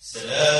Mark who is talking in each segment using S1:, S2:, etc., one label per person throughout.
S1: سلام.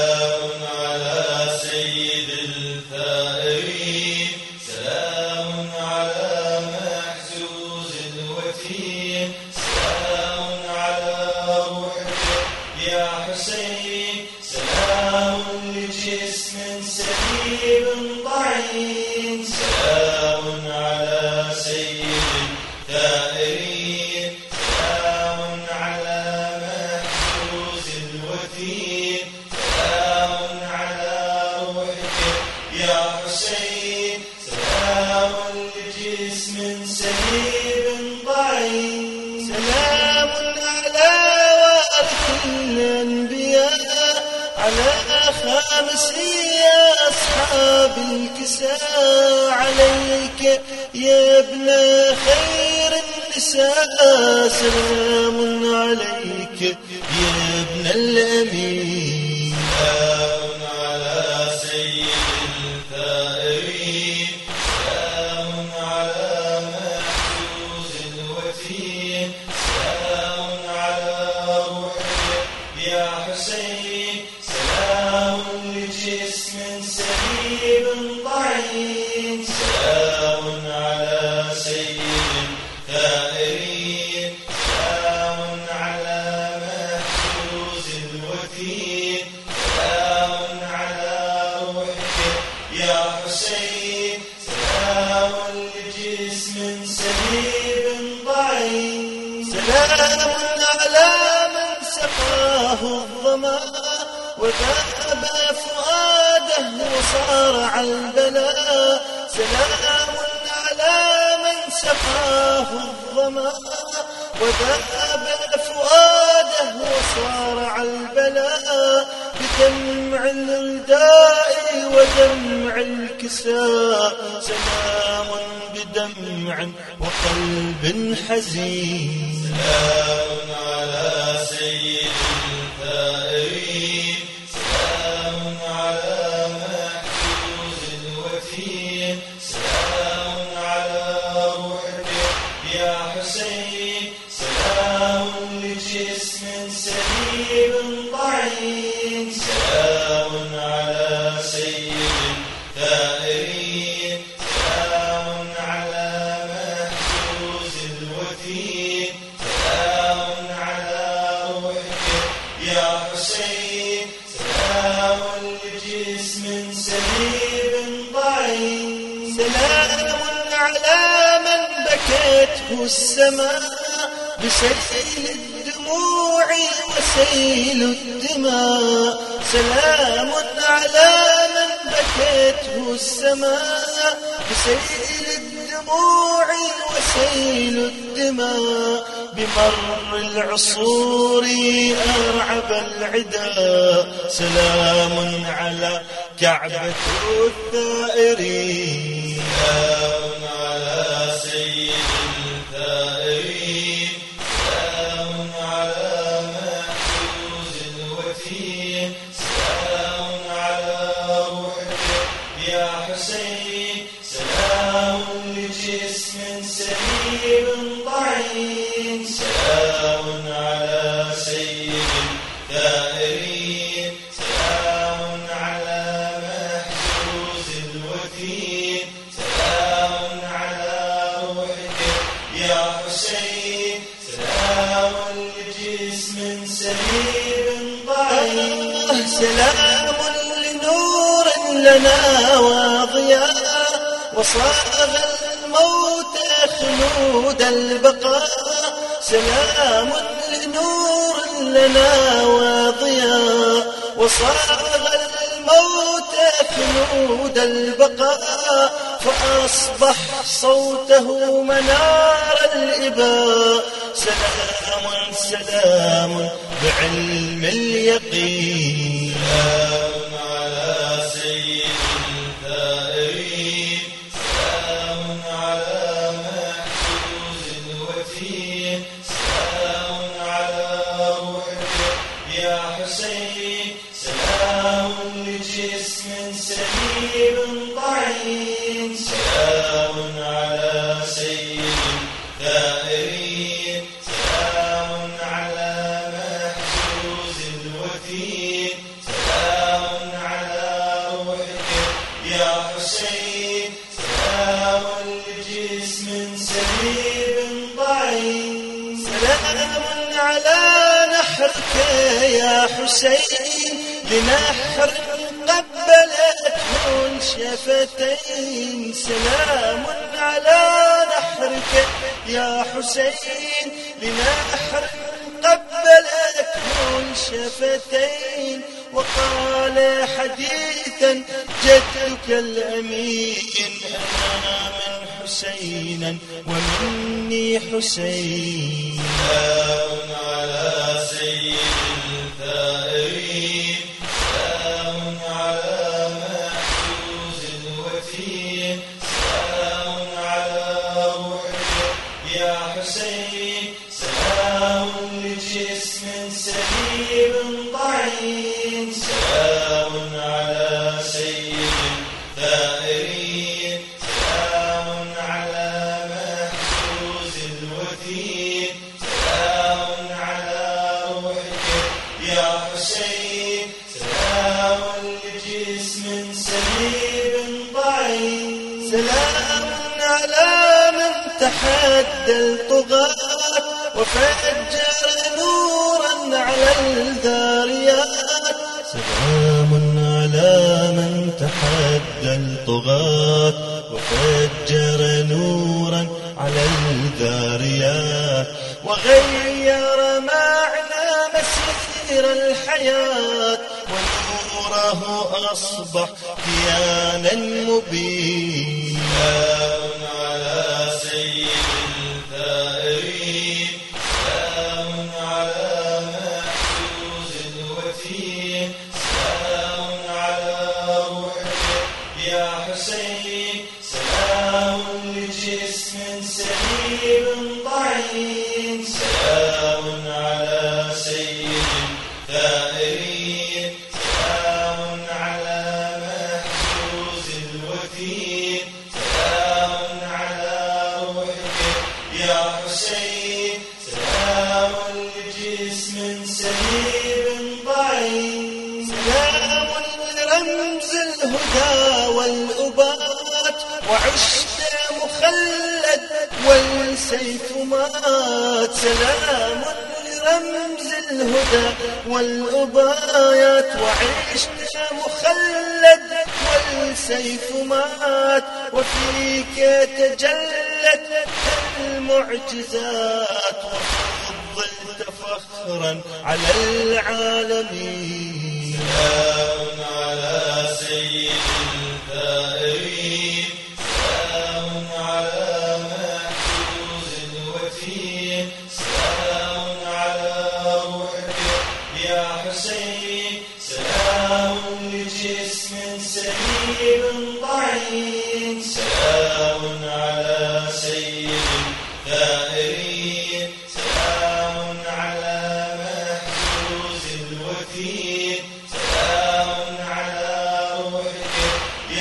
S2: ابن خير النساء سلام عليك يا وذاب فؤاده وصارع البلاء سلام على من سقاه الظما. وذاب فؤاده وصارع البلاء بدمع الرداء ودمع الكساء. سلام بدمع وقلب حزين.
S1: سلام على سيد يا حسين سلام لجسم سليم ضعين سلام على
S2: من بكته السماء بسيل الدموع وسيل الدماء. سلام على من بكته السماء بسيل الدموع وسيل الدماء بمر العصور أرعب العدا. سلام على كعبة الثائرين.
S1: سلام على سيد الثائرين سلام على محجوز الوتين سلام على روحك يا حسين سلام لجسم سليم ضعين سلام على سيد الثائرين سلام على محجوز الوتين. سلام على روحك يا حسين. سلام لجسم سليم ضعين
S2: آه سلام لنور لنا وضياء وصاغ الموت خلود البقاء سلام لنور لنا وضياء وصاغ الموت خلود البقاء فأصبح صوته منار الإباء. سلام سلام بعلم اليقين.
S1: يا حسين
S2: لنحر قبلته الشفتين سلام على نحرك يا حسين لنحر قبلته الشفتين وقال حديثا جدك الأمين أنا من حسينا ومني حسين
S1: الوتين
S2: تحدى الطغاة وفجر نورا على الذاريات سلام على من تحدى الطغاة وفجر نورا على الذاريات وغير معنى مسير الحياة. ونوره أصبح كيانا مبين مات سلام لرمز الهدى والأبايات وعشت مخلد والسيف مات وفيك تجلت المعجزات وفضلت فخرا على العالمين.
S1: سلام على سيد الثائرين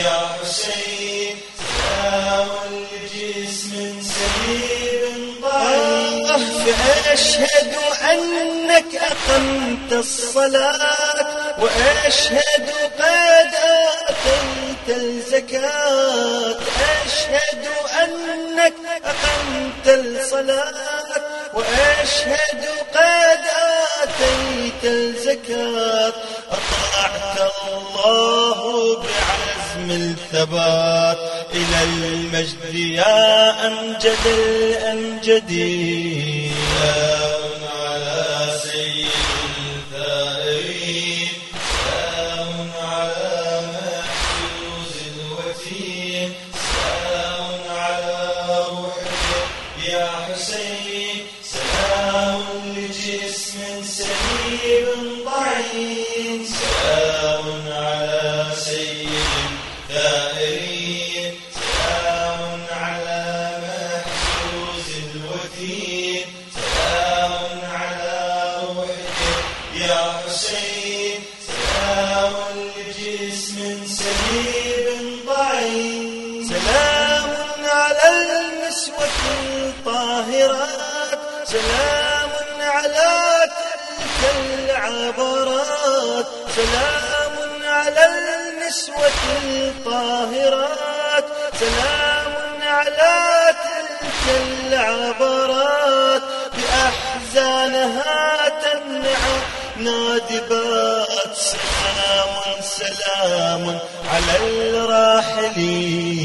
S1: يا حسين لجسم سليم
S2: آه
S1: ضعيف
S2: فأشهد أنك أقمت الصلاة وأشهد قد آتيت الزكاة أشهد أنك أقمت الصلاة وأشهد قد آتيت الزكاة. أطعت الله بعزم الثبات إلى المجد يا أمجد الأمجدين
S1: سلام على
S2: تلك العبرات. سلام على النسوة الطاهرات. سلام على تلك العبرات. بأحزانها تمنع نادبات. سلام سلام على الراحلين.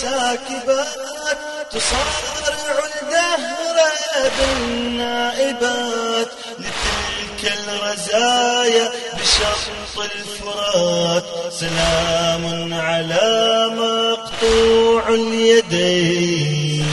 S2: ساكبات تصارع الدهر بالنائبات لتلك الرزايا بشرط الفرات. سلام على مقطوع اليدين.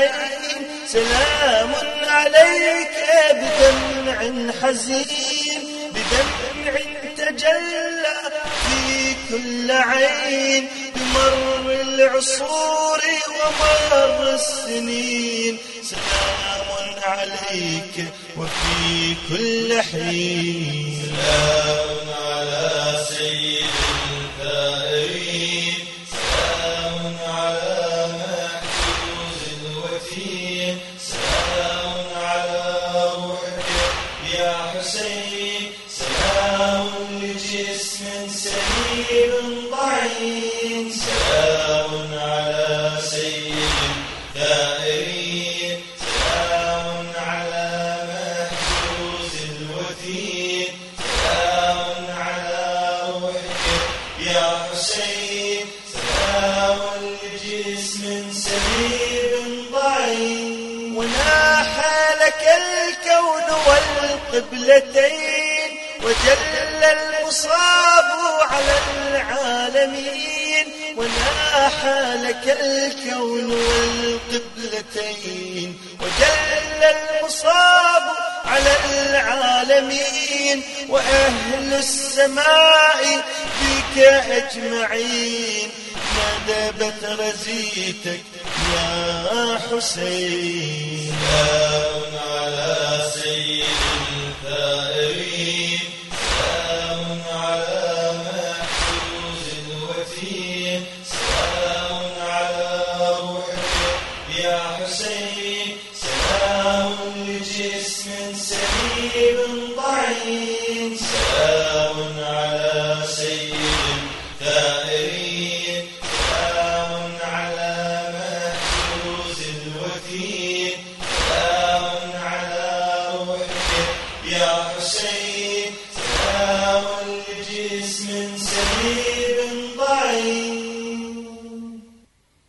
S2: عين سلام عليك بدمع حزين بدمع تجلى في كل عين بمر العصور ومر السنين. سلام عليك وفي كل حين.
S1: سلام على سيد الثائرين يا حسين لجسم سليم
S2: لك الكون والقبلتين وجل المصاب على العالمين. وناح لك الكون والقبلتين وجل المصاب العالمين وأهل السماء بك أجمعين. ندبت رزيتك يا حسين؟
S1: سلام على سيد الثائرين سلام على محجوز الوتين. سلام على روحك يا حسين. سلام لجسم سليم.